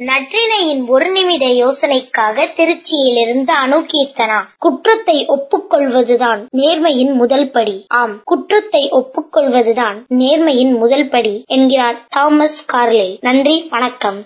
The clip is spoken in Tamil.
நற்றினையின் ஒரு நிமிட யோசனைக்காக திருச்சியிலிருந்து அணு கீர்த்தனா குற்றத்தை ஒப்புக்கொள்வதுதான் நேர்மையின் முதல் படி. ஆம் குற்றத்தை ஒப்புக்கொள்வதுதான் நேர்மையின் முதல் படி என்கிறார் தாமஸ் கார்லே. நன்றி வணக்கம்.